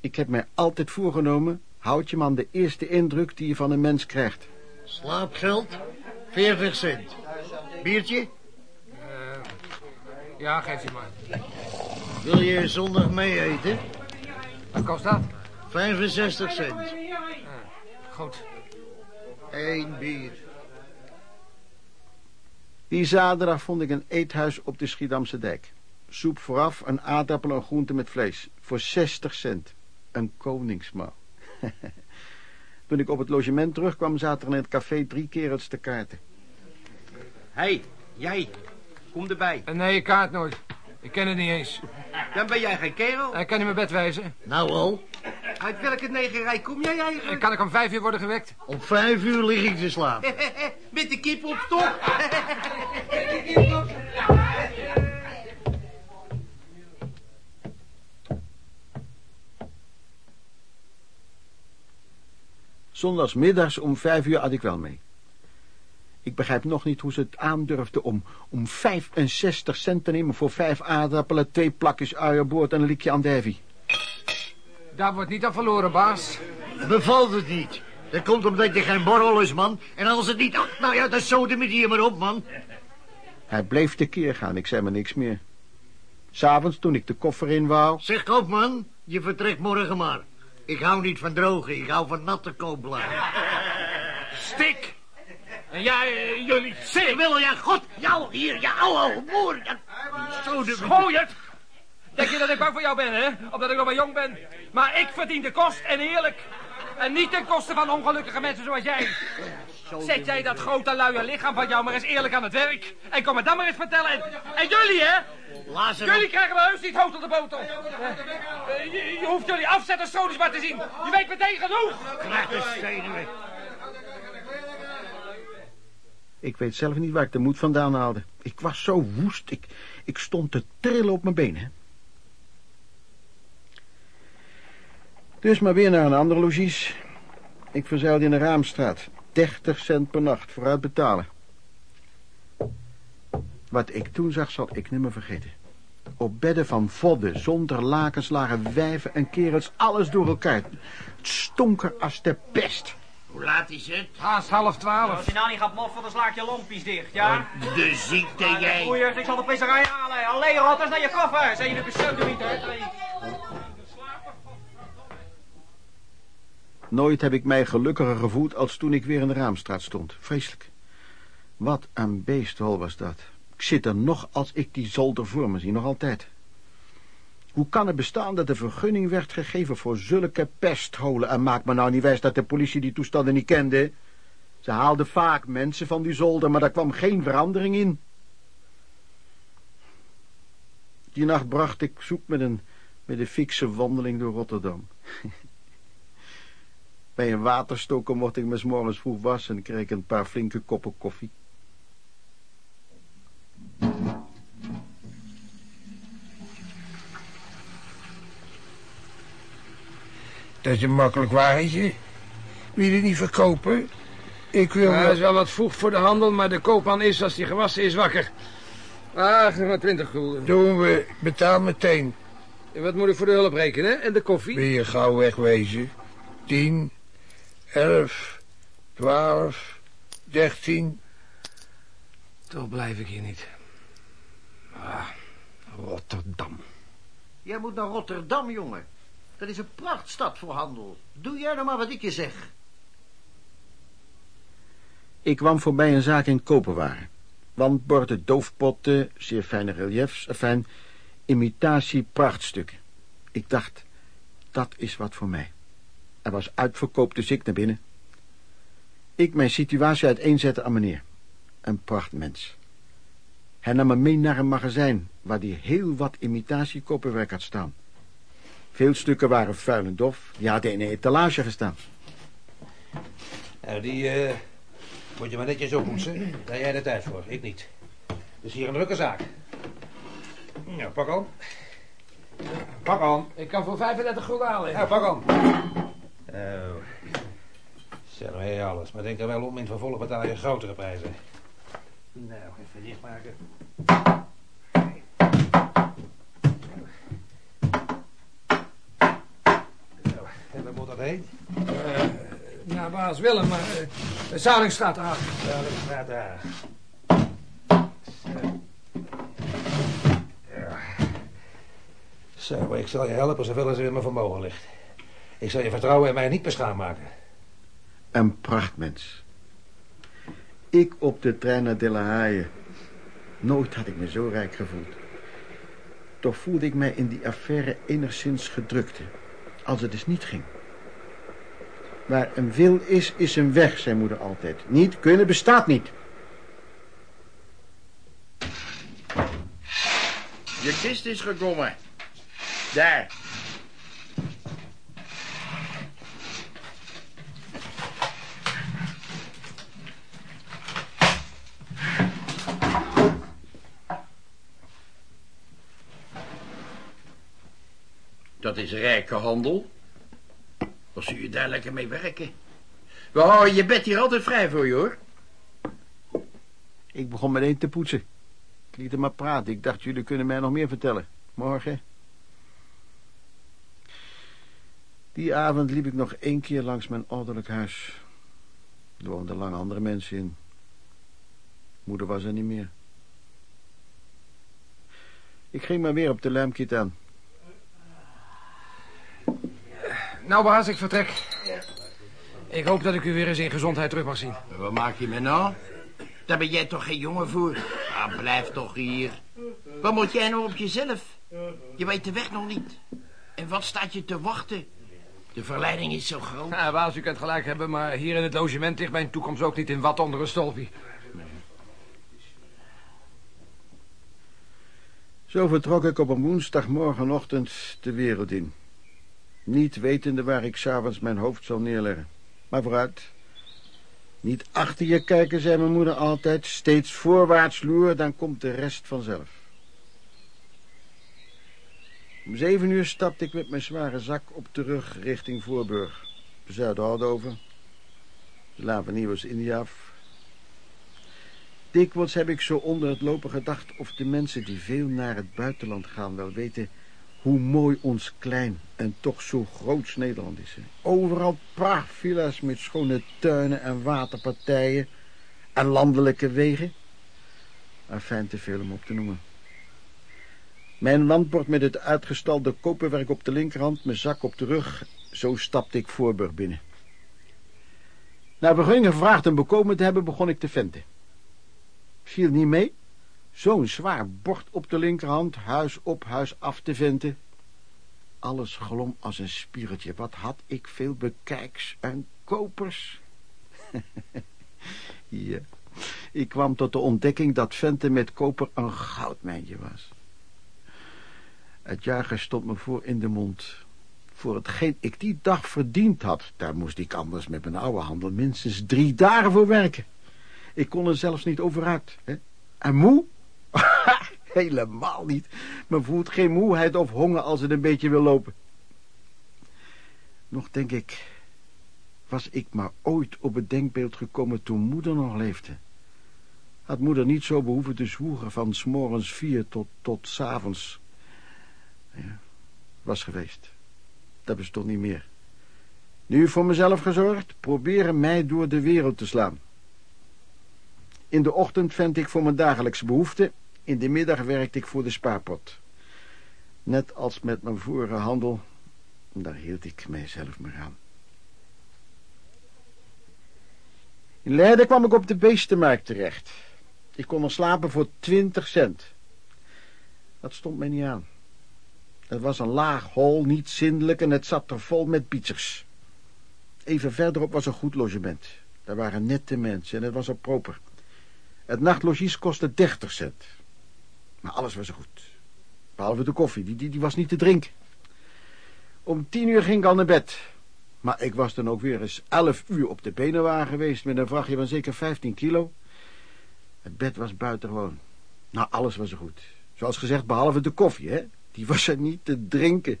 C: Ik heb mij altijd voorgenomen... houd je man de eerste indruk die je van een mens krijgt.
H: Slaapgeld, 40 cent. Biertje?
D: Uh, ja, geef je maar.
H: Wil je zondag mee eten?
D: Wat kost dat?
H: 65 cent.
D: Uh, goed.
H: Eén bier.
C: Die zaterdag vond ik een eethuis op de Schiedamse dijk. Soep vooraf, een aardappel en groente met vlees. Voor 60 cent. Een koningsmaal. Toen ik op het logement terugkwam, zaten er in het café drie kerels te kaarten.
E: Hé, hey, jij. Kom erbij.
D: Nee, ik kaart nooit. Ik ken het niet eens.
E: Dan ben jij geen kerel.
D: Ik kan in mijn bed wijzen.
H: Nou al.
E: Uit welke negerij kom jij eigenlijk?
D: Kan ik om vijf uur worden gewekt?
H: Om vijf uur lig ik te slapen.
E: Met de kip op stok.
C: Zondagsmiddags om vijf uur had ik wel mee. Ik begrijp nog niet hoe ze het aandurfde om, om 65 cent te nemen voor vijf aardappelen, twee plakjes uienboord en een likje andijvie.
D: Daar wordt niet aan verloren, baas.
H: Bevalt het niet. Dat komt omdat je geen borrel is, man. En als het niet... Ach, nou ja, dan zoden met hier maar op, man.
C: Hij bleef tekeer gaan, ik zei maar niks meer. S'avonds, toen ik de koffer in wou...
H: Zeg, koopman, je vertrekt morgen maar. Ik hou niet van droge, ik hou van natte koopbladen.
F: Stik! En jij, uh, jullie...
H: Zeg, wil ja, god, jou hier, je ouwe boer. Ja,
F: Schooi het! Denk je dat ik bang voor jou ben, hè? Omdat ik nog maar jong ben? Maar ik verdien de kost en eerlijk. En niet ten koste van ongelukkige mensen zoals jij. Zet jij dat grote luie lichaam van jou maar eens eerlijk aan het werk. En kom me dan maar eens vertellen. En, en jullie, hè? Jullie krijgen wel heus niet hout op de boter. Uh, je, je, hoeft jullie afzetterstrodes maar te zien. Je weet meteen genoeg.
H: Krijg de zenuwen.
C: Ik weet zelf niet waar ik de moed vandaan haalde. Ik was zo woest. Ik, ik stond te trillen op mijn benen. Dus maar weer naar een ander logies. Ik verzeilde in de Raamstraat. 30 cent per nacht vooruit betalen. Wat ik toen zag, zal ik nimmer vergeten. Op bedden van vodden, zonder lakens lagen wijven en kerels, alles door elkaar. Het stonk er als de pest.
H: Hoe laat is het?
D: Haast half twaalf.
M: Als je nou niet gaat moffen, dan sla ik je lompjes dicht, ja?
H: De ziekte, jij.
M: Goeiers, ik zal de visserij halen. Alleen rotters naar je koffer. Zijn jullie besodemieter?
C: Nooit heb ik mij gelukkiger gevoeld als toen ik weer in de Raamstraat stond. Vreselijk. Wat een beesthol was dat. Ik zit er nog als ik die zolder voor me zie, nog altijd. Hoe kan het bestaan dat de vergunning werd gegeven voor zulke pestholen? En maak me nou niet wijs dat de politie die toestanden niet kende. Ze haalden vaak mensen van die zolder, maar daar kwam geen verandering in. Die nacht bracht ik zoek met een, met een fikse wandeling door Rotterdam. Bij een waterstoker mocht ik me 's morgens vroeg wassen en kreeg ik een paar flinke koppen koffie.
F: Dat is een makkelijk wagentje. Wil je het niet verkopen? Ik wil...
D: Ja, dat is wel wat vroeg voor de handel, maar de koopman is, als hij gewassen is, wakker. Ah, maar 20 gulden.
F: Doen we. Betaal meteen.
D: En wat moet ik voor de hulp rekenen? En de koffie?
F: Wil je gauw wegwezen? Tien, elf, twaalf, dertien.
D: Toch blijf ik hier niet. Ah, Rotterdam.
H: Jij moet naar Rotterdam, jongen. Dat is een prachtstad voor handel. Doe jij nou maar wat ik je zeg.
C: Ik kwam voorbij een zaak in koperwaren. Wandborden, doofpotten, zeer fijne reliefs, enfin, imitatie prachtstukken. Ik dacht, dat is wat voor mij. Er was uitverkoop, dus ik naar binnen. Ik mijn situatie uiteenzetten aan meneer. Een prachtmens. Hij nam me mee naar een magazijn, waar hij heel wat imitatiekoperwerk had staan. Veel stukken waren vuil en dof, die hadden in een etalage gestaan.
E: Nou, die eh, moet je maar netjes oppoetsen. Daar jij de tijd voor, ik niet. Dus hier een drukke zaak. Nou, pak aan. Pak aan.
D: Ik kan voor 35 gulden halen.
E: Nou, pak aan. Nou, zeg nou hey, alles. Maar denk er wel om, in het vervolg betaal je grotere prijzen. Nou, even dichtmaken. Nou, en waar moet dat heen?
D: Eh, naar baas Willem, maar uh, de Zalingstraat aan.
E: Zalingstraat. Ja. Zo, ik zal je helpen zoveel als er in mijn vermogen ligt. Ik zal je vertrouwen en mij niet beschaam maken.
C: Een prachtmens. Ik op de trein naar De La Haye. Nooit had ik me zo rijk gevoeld. Toch voelde ik mij in die affaire enigszins gedrukte. Als het dus niet ging. Waar een wil is, is een weg, zei moeder altijd. Niet kunnen bestaat niet.
H: Je kist is gekomen. Daar. Dat is rijke handel. Wat zul je daar lekker mee werken? We je bed hier altijd vrij voor je, hoor.
C: Ik begon meteen te poetsen. Ik liet hem maar praten. Ik dacht, jullie kunnen mij nog meer vertellen. Morgen. Die avond liep ik nog één keer langs mijn ouderlijk huis. Er woonden lang andere mensen in. Moeder was er niet meer. Ik ging maar weer op de luimkit aan.
D: Nou, baas, ik vertrek. Ik hoop dat ik u weer eens in gezondheid terug mag zien.
H: Wat maak je me nou? Daar ben jij toch geen jongen voor? Ah, blijf toch hier. Wat moet jij nou op jezelf? Je weet de weg nog niet. En wat staat je te wachten? De verleiding is zo groot.
D: Ja, baas, u kunt gelijk hebben, maar hier in het logement ligt mijn toekomst ook niet in wat onder een stolpje.
C: Zo vertrok ik op een woensdagmorgenochtend de wereld in. Niet wetende waar ik s'avonds mijn hoofd zal neerleggen. Maar vooruit. Niet achter je kijken, zei mijn moeder altijd. Steeds voorwaarts loer, dan komt de rest vanzelf. Om zeven uur stapte ik met mijn zware zak op de rug richting Voorburg. Zuid-Aldoven. Laven Nieuws-India af. Dikwijls heb ik zo onder het lopen gedacht of de mensen die veel naar het buitenland gaan wel weten hoe mooi ons klein en toch zo groots Nederland is. Hè? Overal prachtvilla's met schone tuinen en waterpartijen en landelijke wegen. Afijn te veel om op te noemen. Mijn wandbord met het uitgestalde koperwerk op de linkerhand, mijn zak op de rug. Zo stapte ik Voorburg binnen. Na vergunning gevraagd om bekomen te hebben, begon ik te venten. Viel niet mee? Zo'n zwaar bord op de linkerhand, huis op, huis af te venten. Alles glom als een spiegeltje. Wat had ik veel bekijks en kopers. ja, ik kwam tot de ontdekking dat venten met koper een goudmijntje was. Het jager stond me voor in de mond. Voor hetgeen ik die dag verdiend had, daar moest ik anders met mijn oude handel minstens drie dagen voor werken. Ik kon er zelfs niet over uit. Hè? En moe? Helemaal niet. Men voelt geen moeheid of honger als het een beetje wil lopen. Nog denk ik, was ik maar ooit op het denkbeeld gekomen toen moeder nog leefde. Had moeder niet zo behoeven te zwoegen van s morgens vier tot, tot s avonds. Ja, was geweest. Dat bestond niet meer. Nu voor mezelf gezorgd, proberen mij door de wereld te slaan. In de ochtend vend ik voor mijn dagelijkse behoeften. In de middag werkte ik voor de spaarpot. Net als met mijn vorige handel, daar hield ik mijzelf maar aan. In Leiden kwam ik op de beestenmarkt terecht. Ik kon er slapen voor twintig cent. Dat stond mij niet aan. Het was een laag hol, niet zindelijk en het zat er vol met pizzers. Even verderop was een goed logement. Daar waren nette mensen en het was er proper. Het nachtlogies kostte 30 cent. Maar alles was er goed. Behalve de koffie, die, die, die was niet te drinken. Om tien uur ging ik al naar bed. Maar ik was dan ook weer eens elf uur op de benenwagen geweest... met een vrachtje van zeker 15 kilo. Het bed was buitengewoon. Nou, alles was er goed. Zoals gezegd, behalve de koffie, hè. Die was er niet te drinken.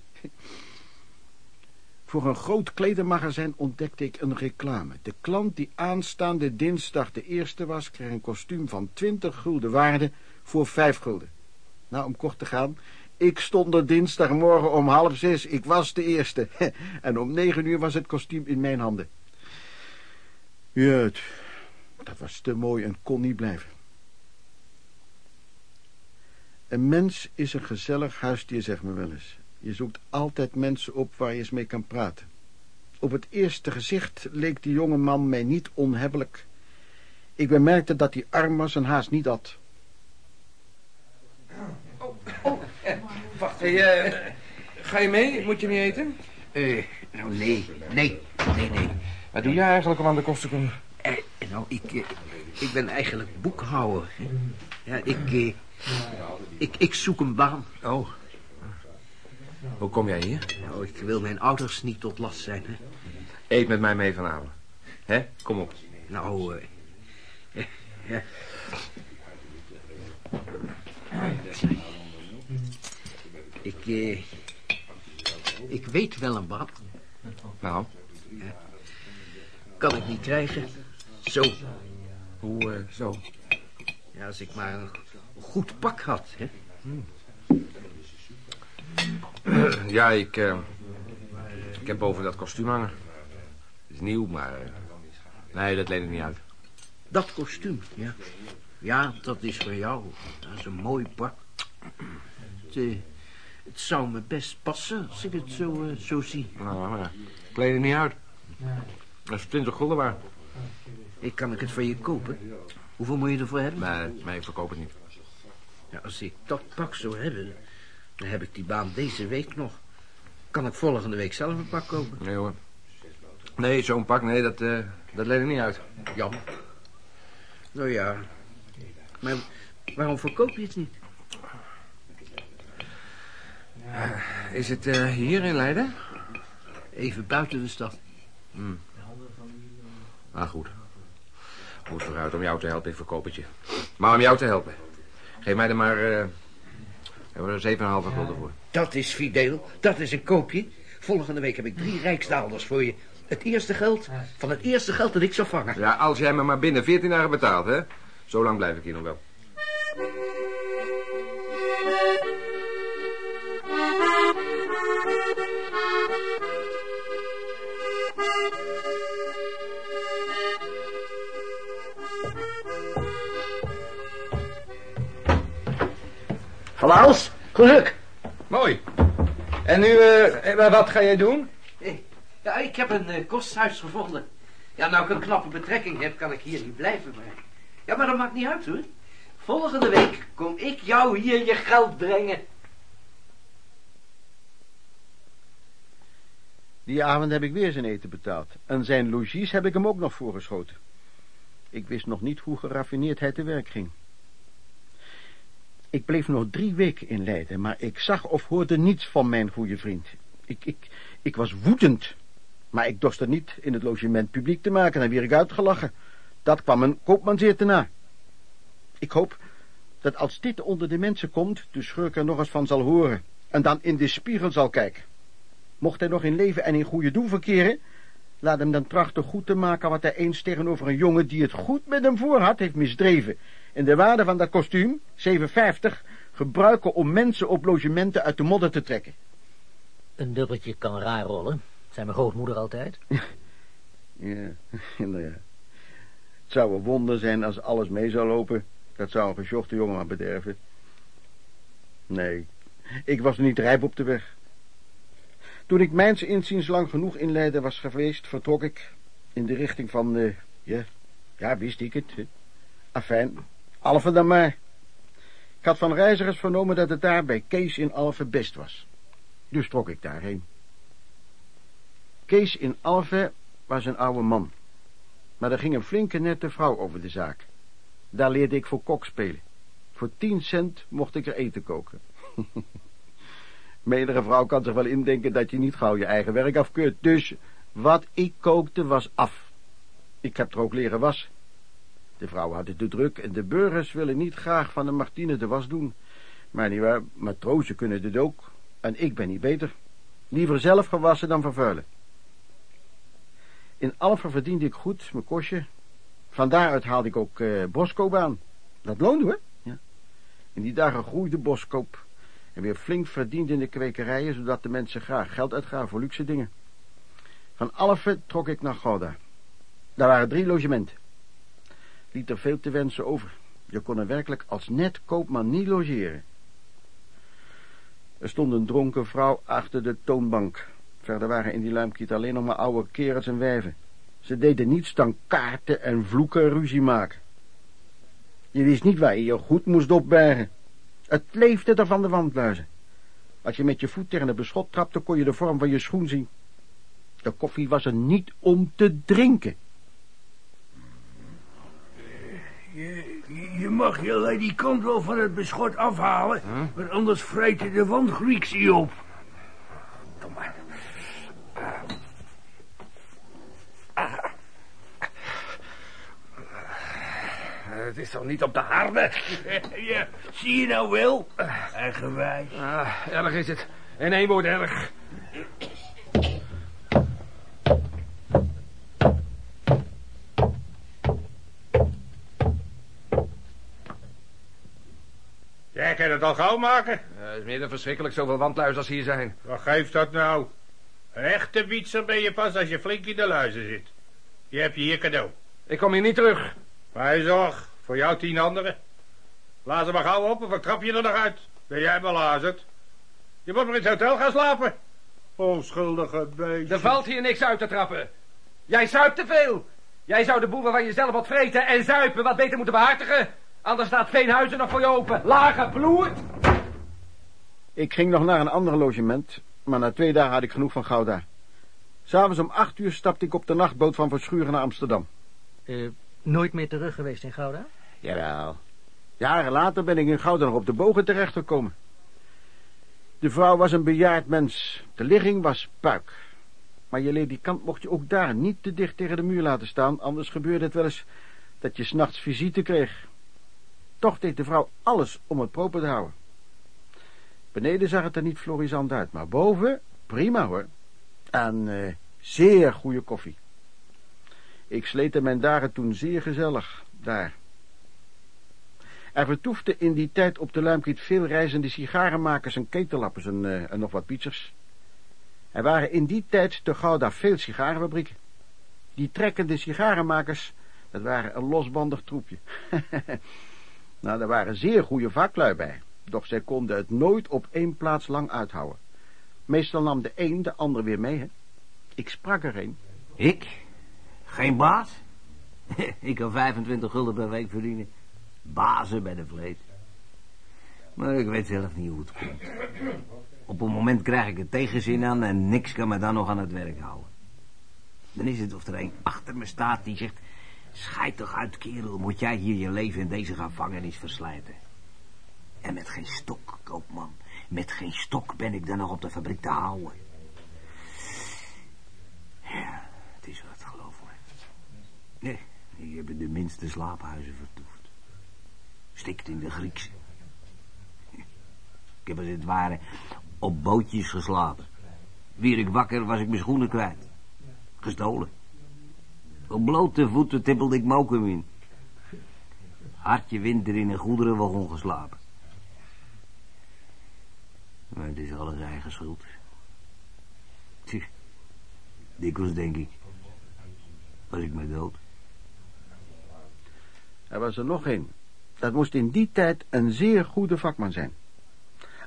C: Voor een groot kledenmagazijn ontdekte ik een reclame. De klant die aanstaande dinsdag de eerste was... kreeg een kostuum van 20 gulden waarde voor 5 gulden. Nou, om kort te gaan... Ik stond er dinsdagmorgen om half zes. Ik was de eerste. En om negen uur was het kostuum in mijn handen. Ja, dat was te mooi en kon niet blijven. Een mens is een gezellig huisdier, zegt me wel eens. Je zoekt altijd mensen op waar je eens mee kan praten. Op het eerste gezicht leek die jonge man mij niet onhebbelijk. Ik bemerkte dat hij arm was en haast niet had.
N: Wacht, hey, uh, ga je mee? Moet je niet eten?
O: Eh, nou nee, nee, nee, nee.
N: Wat doe jij eigenlijk om aan de kosten te komen?
O: Eh, nou, ik, eh, ik ben eigenlijk boekhouder. Ja, ik, eh, ik, ik zoek een baan.
N: Oh. Hoe kom jij hier?
O: Nou, ik wil mijn ouders niet tot last zijn, hè.
N: Eet met mij mee vanavond. Hè? Kom op.
O: Nou, eh... ja. Ik, eh... Ik weet wel een baan.
N: Nou?
O: Ja. Kan ik niet krijgen. Zo.
N: Hoe, uh, zo?
O: Ja, als ik maar een goed pak had, hè.
N: Hmm. Ja, ik... Uh, ik heb boven dat kostuum hangen. Het is nieuw, maar... Uh, nee, dat leen ik niet uit.
O: Dat kostuum, ja. Ja, dat is voor jou. Dat is een mooi pak. Het, het zou me best passen als ik het zo, uh, zo zie.
N: Nou, maar ik leen het niet uit. Dat is 20 gulden waard.
O: Ik kan ik het voor je kopen? Hoeveel moet je ervoor hebben?
N: Nee, nee ik verkoop het niet.
O: Ja, als ik dat pak zou hebben, dan heb ik die baan deze week nog. Kan ik volgende week zelf een pak kopen?
N: Nee hoor. Nee, zo'n pak, nee, dat, uh, dat leen ik niet uit.
O: Jammer. Nou ja, maar waarom verkoop je het niet?
N: Uh, is het uh, hier in Leiden?
O: Even buiten de stad.
N: Hmm. Ah, goed. Goed vooruit om jou te helpen, ik verkoop het je. Maar om jou te helpen. Geef mij er maar... Uh, hebben we er 7,5 gulden voor.
O: Dat is fideel. Dat is een koopje. Volgende week heb ik drie rijksdaalders voor je. Het eerste geld van het eerste geld dat ik zou vangen.
D: Ja, als jij me maar binnen 14 dagen betaalt, hè. Zo lang blijf ik hier nog wel.
O: Aals, geluk.
D: Mooi. En nu, eh, wat ga jij doen?
O: Ja, ik heb een eh, kosthuis gevonden. Ja, nou ik een knappe betrekking heb, kan ik hier niet blijven. Maar... Ja, maar dat maakt niet uit hoor. Volgende week kom ik jou hier je geld brengen.
C: Die avond heb ik weer zijn eten betaald. En zijn logies heb ik hem ook nog voorgeschoten. Ik wist nog niet hoe geraffineerd hij te werk ging. Ik bleef nog drie weken in Leiden, maar ik zag of hoorde niets van mijn goede vriend. Ik, ik, ik was woedend, maar ik dorst er niet in het logement publiek te maken en weer ik uitgelachen. Dat kwam een koopman zeer te na. Ik hoop dat als dit onder de mensen komt, de schurk er nog eens van zal horen en dan in de spiegel zal kijken. Mocht hij nog in leven en in goede doen verkeren, laat hem dan trachten goed te maken wat hij eens tegenover een jongen die het goed met hem voor had, heeft misdreven. En de waarde van dat kostuum, 7,50, gebruiken om mensen op logementen uit de modder te trekken.
B: Een dubbeltje kan raar rollen. Zei mijn grootmoeder altijd.
C: Ja, inderdaad. Het zou een wonder zijn als alles mee zou lopen. Dat zou een gesjochte jongen maar bederven. Nee, ik was niet rijp op de weg. Toen ik mijns inziens lang genoeg in Leiden was geweest, vertrok ik in de richting van, uh, ja, ja, wist ik het. Afijn, Alphen dan maar. Ik had van reizigers vernomen dat het daar bij Kees in Alphen best was. Dus trok ik daarheen. Kees in Alphen was een oude man. Maar er ging een flinke nette vrouw over de zaak. Daar leerde ik voor kok spelen. Voor tien cent mocht ik er eten koken. Menige vrouw kan zich wel indenken dat je niet gauw je eigen werk afkeurt. Dus wat ik kookte was af. Ik heb er ook leren wassen. De vrouw had het te druk en de burgers willen niet graag van de Martine de was doen. Maar nietwaar, matrozen kunnen dit ook. En ik ben niet beter. Liever zelf gewassen dan vervuilen. In Alphen verdiende ik goed mijn kostje. Van daaruit haalde ik ook eh, boskoop aan. Dat loonde hoor. Ja. In die dagen groeide boskoop. En weer flink verdiend in de kwekerijen, zodat de mensen graag geld uitgaven voor luxe dingen. Van Alphen trok ik naar Gouda. Daar waren drie logementen liet er veel te wensen over. Je kon er werkelijk als net koopman niet logeren. Er stond een dronken vrouw achter de toonbank. Verder waren in die luimkiet alleen nog maar oude kerels en wijven. Ze deden niets dan kaarten en vloeken en ruzie maken. Je wist niet waar je je goed moest opbergen. Het leefde er van de wandluizen. Als je met je voet tegen het beschot trapte, kon je de vorm van je schoen zien. De koffie was er niet om te drinken.
J: Je, je mag je kant wel van het beschot afhalen, want anders vreten de wandgrieks je op. Kom maar.
D: Het is toch niet op de harde?
J: ja, zie je nou wel? Eigenwijs.
D: Ah, erg is het. In één woord erg.
P: Jij kan het al gauw maken.
D: Het is meer dan verschrikkelijk zoveel wandluizen als hier zijn.
P: Wat geeft dat nou? Een echte bietser ben je pas als je flink in de luizen zit. Je hebt je hier cadeau.
D: Ik kom hier niet terug.
P: Maar zorg, voor jou tien anderen. Laat ze maar gauw op of ik trap je er nog uit. Ben jij belazerd? Je moet maar in het hotel gaan slapen. Onschuldige beest.
D: Er valt hier niks uit te trappen. Jij zuipt te veel. Jij zou de boeren van jezelf wat vreten en zuipen wat beter moeten behartigen. Anders staat Veenhuizen nog voor je open. Lage bloed.
C: Ik ging nog naar een ander logement, maar na twee dagen had ik genoeg van Gouda. S'avonds om acht uur stapte ik op de nachtboot van Verschuren naar Amsterdam.
B: Uh, nooit meer terug geweest in Gouda?
C: Jawel. Jaren later ben ik in Gouda nog op de bogen terechtgekomen. De vrouw was een bejaard mens. De ligging was puik. Maar je ledikant mocht je ook daar niet te dicht tegen de muur laten staan, anders gebeurde het wel eens dat je s'nachts visite kreeg. Toch deed de vrouw alles om het proper te houden. Beneden zag het er niet florisant uit, maar boven, prima hoor. En uh, Zeer goede koffie. Ik sleette mijn dagen toen zeer gezellig, daar. Er vertoefden in die tijd op de Luimkiet veel reizende sigarenmakers en ketellappers en, uh, en nog wat pizzers. Er waren in die tijd te Gouda veel sigarenfabrieken. Die trekkende sigarenmakers, dat waren een losbandig troepje. nou, daar waren zeer goede vaklui bij, doch zij konden het nooit op één plaats lang uithouden. Meestal nam de een de ander weer mee, hè. Ik sprak er een.
Q: Ik? Geen baas? ik kan 25 gulden per week verdienen. Bazen bij de vlees. Maar ik weet zelf niet hoe het komt. Op een moment krijg ik er tegenzin aan en niks kan me dan nog aan het werk houden. Dan is het of er een achter me staat die zegt... Scheid toch uit, kerel, moet jij hier je leven in deze gevangenis verslijten. En met geen stok, koopman, met geen stok ben ik dan nog op de fabriek te houden. Ja, het is wat, geloof me. Nee, heb in de minste slaaphuizen vertoefd. Stikt in de Griekse. Ik heb als het ware op bootjes geslapen. Wier ik wakker was ik mijn schoenen kwijt. Gestolen. Op blote voeten tippelde ik mokum in. Hartje winter in een goederenwagon geslapen. Maar het is alles eigen schuld. Tjie, dikwijls denk ik. Was ik maar dood.
C: Er was er nog een. Dat moest in die tijd een zeer goede vakman zijn.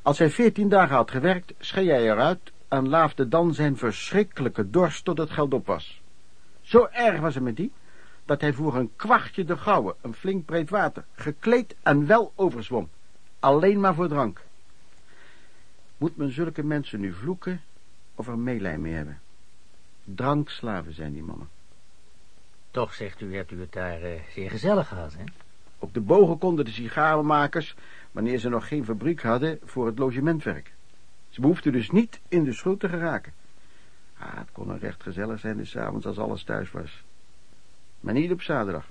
C: Als hij veertien dagen had gewerkt, schei hij eruit en laafde dan zijn verschrikkelijke dorst tot het geld op was. Zo erg was het met die, dat hij voor een kwartje de gouden, een flink breed water, gekleed en wel overzwom. Alleen maar voor drank. Moet men zulke mensen nu vloeken of er meelij mee hebben? Drankslaven zijn die mannen.
B: Toch, zegt u, hebt u het daar uh, zeer gezellig gehad, hè?
C: Op de bogen konden de sigarenmakers, wanneer ze nog geen fabriek hadden, voor het logementwerk. Ze behoefden dus niet in de schuld te geraken. Ah, het kon een recht gezellig zijn des avonds als alles thuis was. Maar niet op zaterdag.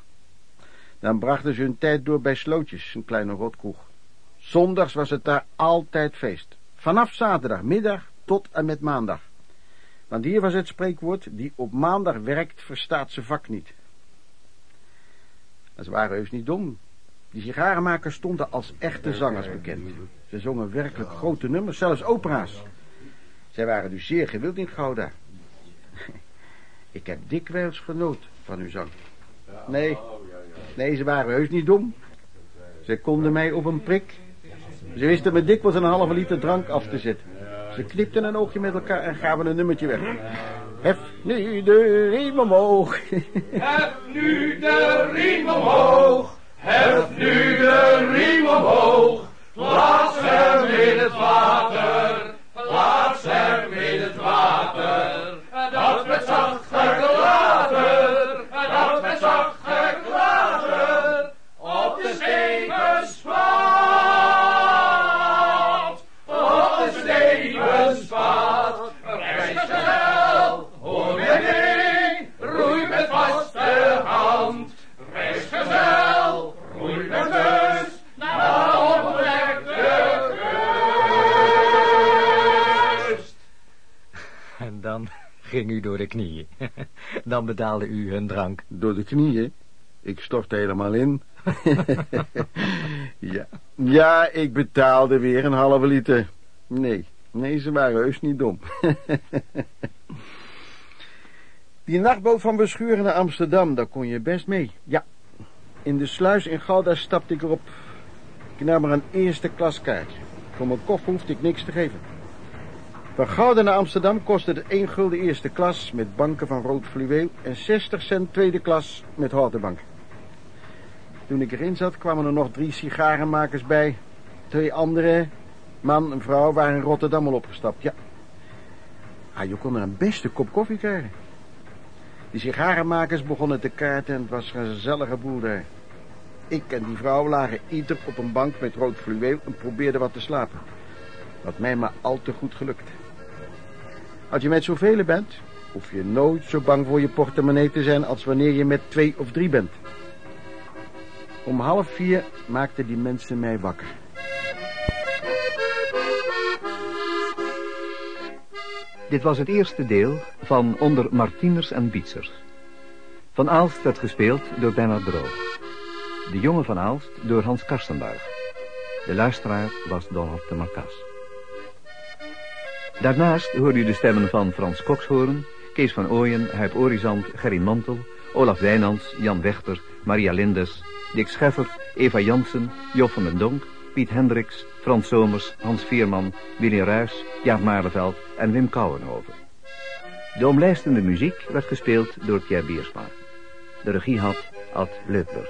C: Dan brachten ze hun tijd door bij Slootjes, een kleine rotkroeg. Zondags was het daar altijd feest. Vanaf zaterdagmiddag tot en met maandag. Want hier was het spreekwoord, die op maandag werkt, verstaat zijn vak niet. Dat waren heus niet dom. Die sigarenmakers stonden als echte zangers bekend. Ze zongen werkelijk grote nummers, zelfs opera's. Zij waren dus zeer gewild in Gouda. Ik heb dikwijls genoot van uw zang. Nee, nee, ze waren heus niet dom. Ze konden mij op een prik. Ze wisten me dikwijls een halve liter drank af te zetten. Ze knipten een oogje met elkaar en gaven een nummertje weg. Hef nu de riem omhoog.
D: Hef nu de riem omhoog. Hef nu de riem omhoog. Plaats hem in het water.
B: Ging u door de knieën. Dan betaalde u hun drank.
C: Door de knieën? Ik stortte helemaal in. ja. ja, ik betaalde weer een halve liter. Nee, nee, ze waren heus niet dom. Die nachtboot van Beschuren naar Amsterdam, daar kon je best mee. Ja, in de sluis in Gouda stapte ik erop. Ik nam er een eerste klaskaartje. Voor mijn koffer hoefde ik niks te geven. Van Gouda naar Amsterdam kostte het 1 gulden eerste klas met banken van rood fluweel en 60 cent tweede klas met houten banken. Toen ik erin zat kwamen er nog drie sigarenmakers bij. Twee andere, man en vrouw, waren in Rotterdam al opgestapt. Ja, ah, je kon er een beste kop koffie krijgen. Die sigarenmakers begonnen te kaarten en het was een gezellige boel daar. Ik en die vrouw lagen ieder op een bank met rood fluweel en probeerden wat te slapen. Wat mij maar al te goed gelukt. Als je met zoveel bent, hoef je nooit zo bang voor je portemonnee te zijn als wanneer je met twee of drie bent. Om half vier maakten die mensen mij wakker.
A: Dit was het eerste deel van Onder Martiners en Bietsers. Van Aalst werd gespeeld door Bernard Droog. De jonge Van Aalst door Hans Karstenbuig. De luisteraar was Donald de Marcas. Daarnaast hoorde u de stemmen van Frans Kokshoorn, Kees van Ooyen, Huip Orizant, Gerry Mantel, Olaf Wijnands, Jan Wechter, Maria Lindes, Dick Scheffer, Eva Jansen, Job van den Donk, Piet Hendricks, Frans Somers, Hans Veerman, Willy Ruys, Jaap Maarleveld en Wim Kouwenhoven. De omlijstende muziek werd gespeeld door Pierre Biersma. De regie had Ad Leupler.